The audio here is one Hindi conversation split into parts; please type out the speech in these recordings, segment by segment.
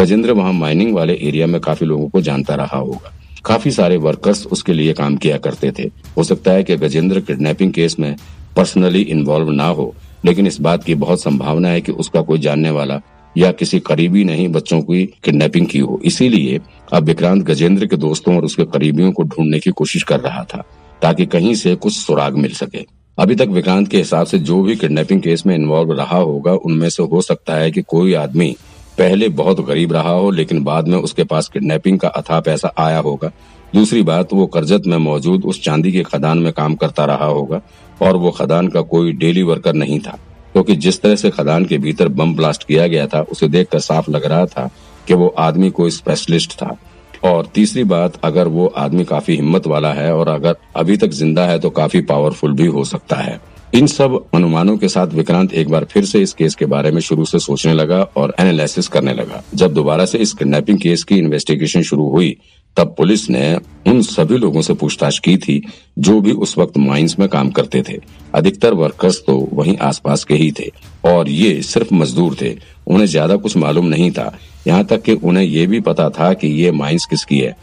गजेंद्र वहाँ माइनिंग वाले एरिया में काफ़ी लोगों को जानता रहा होगा। काफ़ी सारे वर्कर्स उसके लिए काम किया करते थे। हो सकता है कि गजेंद्र किडनैपिंग केस में पर्सनली इन्वॉल्व ना हो, लेकिन इस बात की बहुत संभावना है कि उसका कोई जानने वाला या किसी करीबी ने ही बच्चों की किडनैपिंग की हो। इसीलिए अब विक्रांत गजेंद्र के दोस्तों और उसके करीबियों को ढूँढने की कोशिश कर रहा था, ताकि कहीं से कुछ सुराग मिल सके। अभी तक विक्रांत के हिसाब से जो भी किडनैपिंग केस में इन्वॉल्व रहा होगा, उनमें से हो सकता है कि कोई आदमी पहले बहुत गरीब रहा हो, लेकिन बाद में उसके पास किडनैपिंग का अथा पैसा आया होगा। दूसरी बात, वो करजत में मौजूद उस चांदी के खदान में काम करता रहा होगा, और वो खदान का कोई डेली वर्कर नहीं था। क्योंकि तो जिस तरह से खदान के भीतर बम ब्लास्ट किया गया था, उसे देखकर साफ़ लग रहा था कि वो आदमी कोई स्पेशलिस्ट था। और तीसरी बात, अगर वो आदमी काफ़ी हिम्मत वाला है, और अगर अभी तक ज़िंदा है तो काफ़ी पावरफुल भी हो सकता है। इन सब अनुमानों के साथ विक्रांत एक बार फिर से इस केस के बारे में शुरू से सोचने लगा और एनालिसिस करने लगा। जब दोबारा से इस किडनैपिंग केस की इन्वेस्टिगेशन शुरू हुई, तब पुलिस ने उन सभी लोगों से पूछताछ की थी जो भी उस वक्त माइंस में काम करते थे। अधिकतर वर्कर्स तो वहीं आसपास के ही थे और ये सिर्फ़ मजदूर थे। उन्हें ज़्यादा कुछ मालूम नहीं था। यहाँ तक कि उन्हें ये भी पता था कि ये माइंस किसकी है।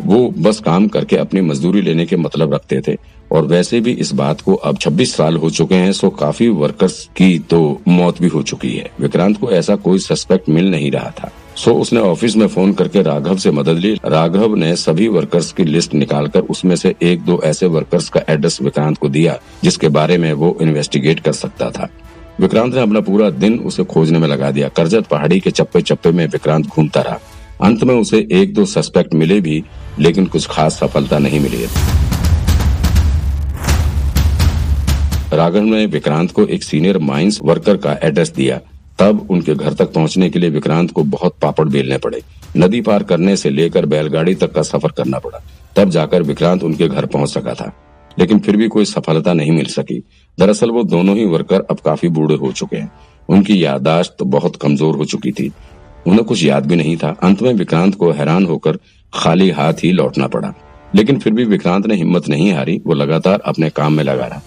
वो बस काम करके अपनी मजदूरी लेने के मतलब रखते थे। और वैसे भी इस बात को अब 26 साल हो चुके हैं, सो काफ़ी वर्कर्स की तो मौत भी हो चुकी है। विक्रांत को ऐसा कोई सस्पेक्ट मिल नहीं रहा था। सो उसने ऑफ़िस में फ़ोन करके राघव से मदद ली। राघव ने सभी वर्कर्स की लिस्ट निकालकर उसमें से एक दो ऐसे वर्कर्स का एड्रेस विक्रांत को दिया, जिसके बारे में वो इन्वेस्टिगेट कर सकता था। विक्रांत ने अपना पूरा दिन उसे खोजने में लगा दिया। करजत पहाड़ी के चप्पे चप्पे में विक्रांत घूमता रहा। अंत में उसे एक दो सस्पेक्ट मिले भी लेकिन कुछ खास सफलता नहीं मिली है। राघव ने विक्रांत को एक सीनियर माइंस वर्कर का एड्रेस दिया। तब उनके घर तक पहुँचने के लिए विक्रांत को बहुत पापड़ बेलने पड़े। नदी पार करने से लेकर बैलगाड़ी तक का सफ़र करना पड़ा। तब जाकर विक्रांत उनके घर पहुँच सका था। लेकिन फिर भी कोई सफलता नहीं मिल सकी। दरअसल वो दोनों ही वर्कर अब काफ़ी बूढ़े हो चुके हैं। उनकी यादाश्त तो बहुत कमज़ोर हो चुकी थी। उन्हें कुछ याद भी नहीं था। अंत में विक्रांत को हैरान होकर खाली हाथ ही लौटना पड़ा। लेकिन फिर भी विक्रांत ने हिम्मत नहीं हारी। वो लगातार अपने काम में लगा रहा।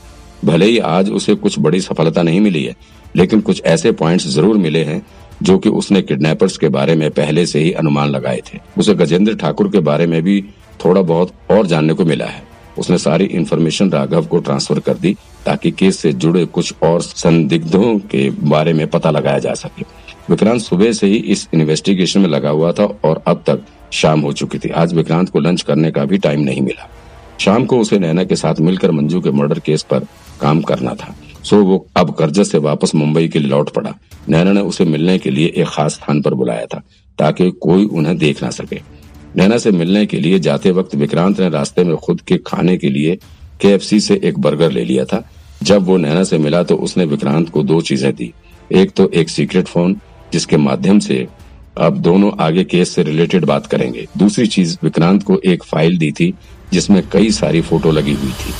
भले ही आज उसे कुछ बड़ी सफलता नहीं मिली है, लेकिन कुछ ऐसे पॉइंट्स ज़रूर मिले हैं जो कि उसने किडनैपर्स के बारे में पहले से ही अनुमान लगाए थे। उसे गजेंद्र ठाकुर के बारे में भी थोड़ा बहुत और जानने को मिला है। उसने सारी इन्फॉर्मेशन राघव को ट्रांसफ़र कर दी ताकि केस से जुड़े कुछ और संदिग्धों के बारे में पता लगाया जा सके। विक्रांत सुबह से ही इस इन्वेस्टिगेशन में लगा हुआ था और अब तक शाम हो चुकी थी। आज विक्रांत को लंच करने का भी टाइम नहीं मिला। शाम को उसे नैना के साथ मिलकर मंजू के मर्डर केस पर काम करना था। सो वो अब कर्जत से वापस मुंबई के लिए लौट पड़ा। नैना ने उसे मिलने के लिए एक खास स्थान पर बुलाया था, ताकि कोई उन्हें देख ना सके। नैना से मिलने के लिए जाते वक्त विक्रांत ने रास्ते में खुद के खाने के लिए के से एक बर्गर ले लिया था। जब वो नैना से मिला तो उसने विक्रांत को दो चीज़ें दी। एक तो एक सीक्रेट फ़ोन, जिसके माध्यम से अब दोनों आगे केस से रिलेटेड बात करेंगे। दूसरी चीज़, विक्रांत को एक फ़ाइल दी थी, जिसमें कई सारी फ़ोटो लगी हुई थी।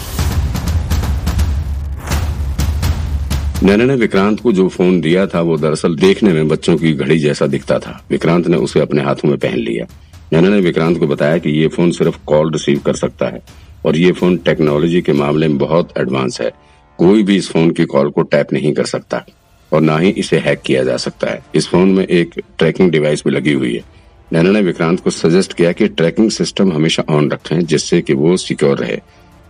नैना ने विक्रांत को जो फ़ोन दिया था, वो दरअसल देखने में बच्चों की घड़ी जैसा दिखता था। विक्रांत ने उसे अपने हाथों में पहन लिया। नैना ने विक्रांत को बताया कि ये फ़ोन सिर्फ़ कॉल रिसीव कर सकता है, और ये फ़ोन टेक्नोलॉजी के मामले में बहुत एडवांस है। कोई भी इस फ़ोन की कॉल को टैप नहीं कर सकता। और न ही इसे हैक किया जा सकता है। इस फ़ोन में एक ट्रैकिंग डिवाइस भी लगी हुई है। नैना ने विक्रांत को सजेस्ट किया कि ट्रैकिंग सिस्टम हमेशा ऑन रखें, जिससे कि वो सिक्योर रहे।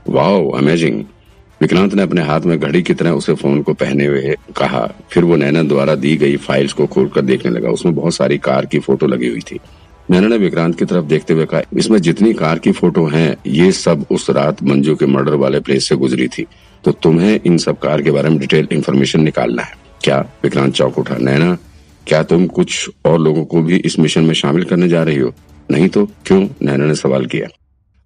वाओ अमेजिंग विक्रांत ने अपने हाथ में घड़ी की तरह उसे फ़ोन को पहने हुए कहा। फिर वो नैना द्वारा दी गई फाइल्स को खोलकर देखने लगा। उसमें बहुत सारी कार की फ़ोटो लगी हुई थी। नैना ने विक्रांत की तरफ़ देखते हुए कहा, इसमें जितनी कार की फ़ोटो हैं, ये सब उस रात मंजू के मर्डर वाले प्लेस से गुजरी थी। तो तुम्हें इन सब कार के बारे में डिटेल इन्फॉर्मेशन निकालना है। क्या विक्रांत चौक उठा, नैना, क्या तुम कुछ और लोगों को भी इस मिशन में शामिल करने जा रही हो? नहीं तो क्यों? नैना ने सवाल किया।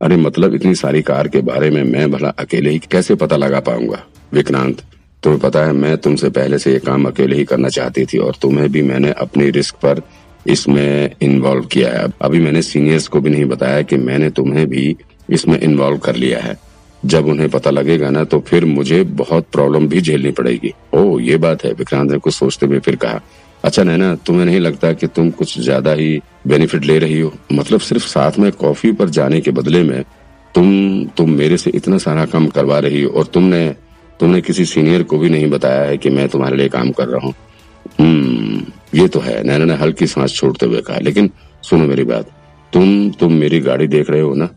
अरे मतलब इतनी सारी कार के बारे में मैं भला अकेले ही कैसे पता लगा पाऊँगा? विक्रांत, तुम्हें पता है मैं तुमसे पहले से ये काम अकेले ही करना चाहती थी और तुम्हें भी मैंने अपनी रिस्क पर इसमें इन्वॉल्व किया है। अभी मैंने सीनियर्स को भी नहीं बताया कि मैंने तुम्हें भी इसमें इन्वॉल्व कर लिया है। जब उन्हें पता लगेगा ना तो फिर मुझे बहुत प्रॉब्लम भी झेलनी पड़ेगी। ओ, ये बात है, विक्रांत ने कुछ सोचते हुए फिर कहा अच्छा नैना, तुम्हें नहीं लगता कि तुम कुछ ज़्यादा ही बेनिफिट ले रही हो? मतलब सिर्फ़ साथ में कॉफ़ी पर जाने के बदले में तुम तुम मेरे से इतना सारा काम करवा रही हो और तुमने तुमने किसी सीनियर को भी नहीं बताया है कि मैं तुम्हारे लिए काम कर रहा हूँ? हम्म ये तो है, नैना ने हल्की सांस छोड़ते हुए कहा, लेकिन सुनो मेरी बात, तुम तुम मेरी गाड़ी देख रहे हो ना?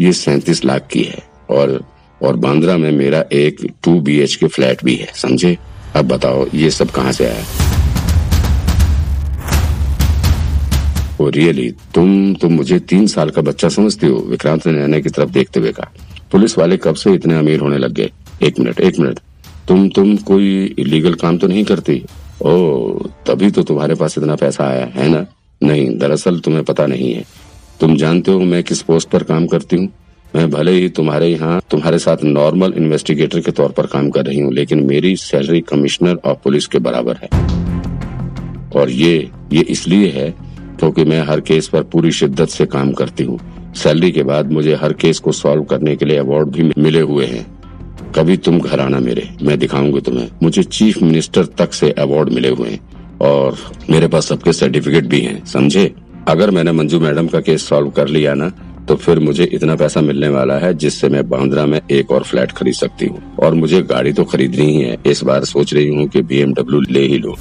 ये सैतीस लाख की है। और और बांद्रा में मेरा एक two B H K flat भी है, समझे? अब बताओ, ये सब कहाँ से आया? ओ रियली तुम तुम मुझे तीन साल का बच्चा समझती हो, विक्रांत ने नैना की तरफ़ देखते हुए कहा। पुलिस वाले कब से इतने अमीर होने लग गए? एक मिनट एक मिनट। तुम तुम कोई इलीगल काम तो नहीं करती? ओ, तभी तो तुम्हारे पास इतना पैसा आया, है ना? नहीं, दरअसल तुम्हें पता नहीं है। तुम जानते हो मैं किस पोस्ट पर काम करती हूँ? मैं भले ही तुम्हारे यहाँ तुम्हारे साथ नॉर्मल इन्वेस्टिगेटर के तौर पर काम कर रही हूँ, लेकिन मेरी सैलरी कमिश्नर ऑफ़ पुलिस के बराबर है। और ये ये इसलिए है क्योंकि मैं हर केस पर पूरी शिद्दत से काम करती हूँ। सैलरी के बाद मुझे हर केस को सॉल्व करने के लिए अवार्ड भी मिले हुए हैं। कभी तुम घर आना मेरे, मैं दिखाऊँगी तुम्हें। मुझे चीफ मिनिस्टर तक से अवार्ड मिले हुए हैं और मेरे पास सबके सर्टिफिकेट भी हैं, समझे? अगर मैंने मंजू मैडम का केस सॉल्व कर लिया ना तो फिर मुझे इतना पैसा मिलने वाला है जिससे मैं बांद्रा में एक और फ्लैट खरीद सकती हूँ। और मुझे गाड़ी तो खरीदनी ही है। इस बार सोच रही हूँ कि बीएमडब्ल्यू ले ही लूँ।